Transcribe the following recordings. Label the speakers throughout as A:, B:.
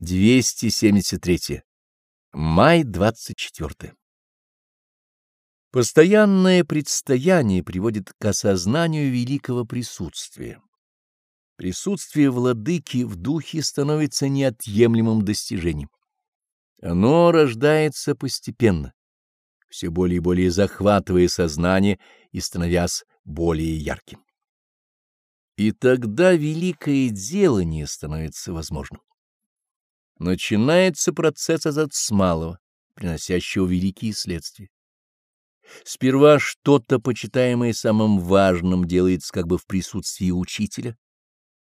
A: 273. Май 24. Постоянное предстояние приводит к осознанию великого присутствия. Присутствие владыки в духе становится неотъемлемым достижением. Оно рождается постепенно, все более и более захватывая сознание и становясь более ярким. И тогда великое делание становится возможным. Начинается процесс этот с малого, приносящего великие следствия. Сперва что-то, почитаемое самым важным, делается как бы в присутствии учителя,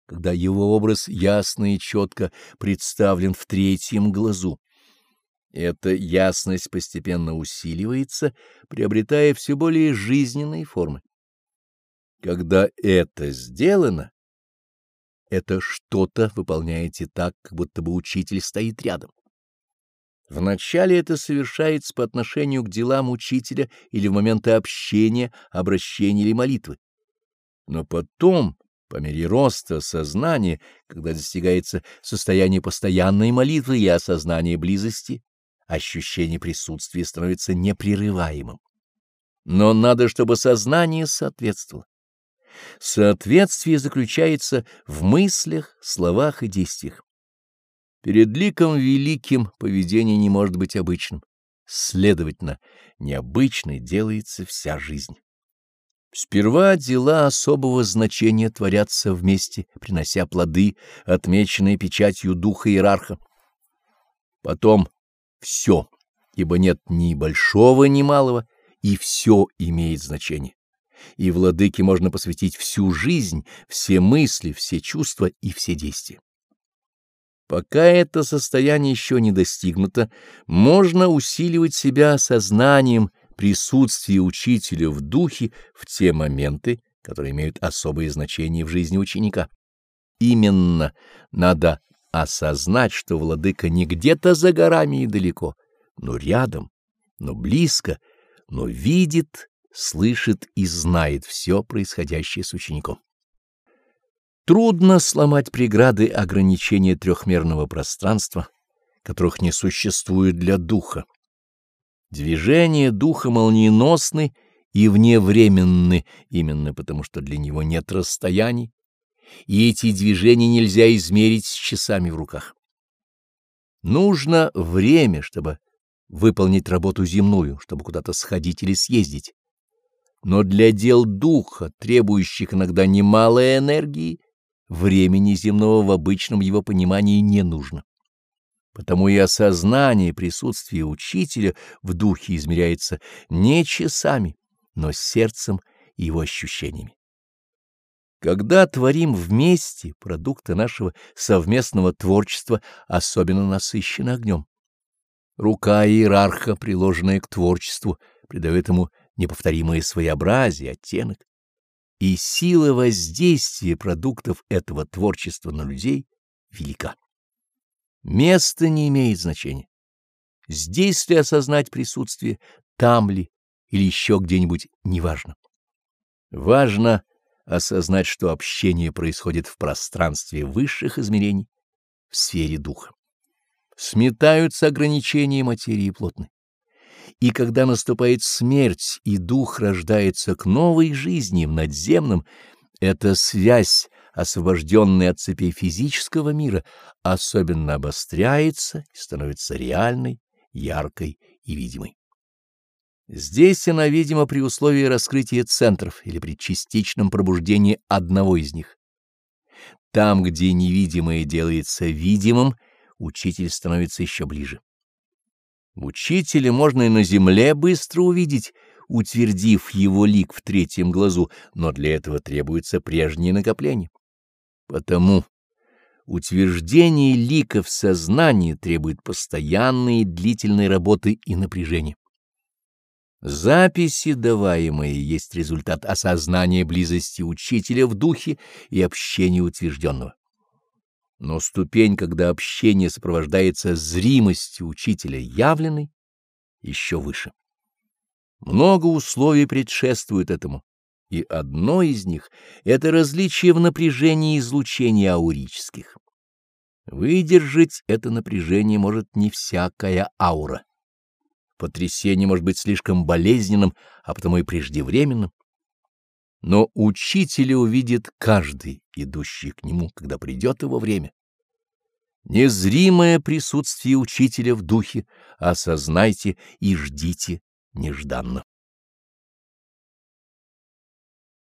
A: когда его образ ясно и четко представлен в третьем глазу. Эта ясность постепенно усиливается, приобретая все более жизненные формы. Когда это сделано, это что-то выполняете так, как будто бы учитель стоит рядом. Вначале это совершается по отношению к делам учителя или в моменты общения, обращения или молитвы. Но потом, по мере роста сознания, когда достигается состояние постоянной молитвы и осознания близости, ощущение присутствия становится непрерываемым. Но надо, чтобы сознание соответствовало. Соответствие заключается в мыслях, словах и действиях. Перед ликом великим поведение не может быть обычным. Следовательно, необычной делается вся жизнь. Сперва дела особого значения творятся вместе, принося плоды, отмеченные печатью духа иерарха. Потом все, ибо нет ни большого, ни малого, и все имеет значение и владыке можно посвятить всю жизнь, все мысли, все чувства и все действия. Пока это состояние еще не достигнуто, можно усиливать себя сознанием присутствия учителя в духе в те моменты, которые имеют особое значение в жизни ученика. Именно надо осознать, что владыка не где-то за горами и далеко, но рядом, но близко, но видит слышит и знает все происходящее с учеником. Трудно сломать преграды ограничения трехмерного пространства, которых не существует для духа. Движения духа молниеносны и вневременны, именно потому что для него нет расстояний, и эти движения нельзя измерить с часами в руках. Нужно время, чтобы выполнить работу земную, чтобы куда-то сходить или съездить но для дел духа, требующих иногда немалой энергии, времени земного в обычном его понимании не нужно. Потому и осознание присутствия учителя в духе измеряется не часами, но сердцем и его ощущениями. Когда творим вместе, продукты нашего совместного творчества особенно насыщены огнем. Рука иерарха, приложенная к творчеству, придает ему неповторимое своеобразие, оттенок. И сила воздействия продуктов этого творчества на людей велика. Место не имеет значения. Здесь ли осознать присутствие, там ли или еще где-нибудь, неважно. Важно осознать, что общение происходит в пространстве высших измерений, в сфере духа. Сметаются ограничения материи плотной и когда наступает смерть, и дух рождается к новой жизни в надземном, эта связь, освобожденная от цепей физического мира, особенно обостряется и становится реальной, яркой и видимой. Здесь она видима при условии раскрытия центров или при частичном пробуждении одного из них. Там, где невидимое делается видимым, учитель становится еще ближе. Учителя можно и на земле быстро увидеть, утвердив его лик в третьем глазу, но для этого требуется прежнее накопление. Потому утверждение лика в сознании требует постоянной и длительной работы и напряжения. Записи, даваемые, есть результат осознания близости учителя в духе и общения утвержденного. Но ступень, когда общение сопровождается зримостью учителя явленной, еще выше. Много условий предшествует этому, и одно из них — это различие в напряжении излучений аурических. Выдержать это напряжение может не всякая аура. Потрясение может быть слишком болезненным, а потому и преждевременным. Но учителя увидит каждый, идущий к нему, когда придет его время. Незримое присутствие учителя в духе осознайте и ждите нежданно.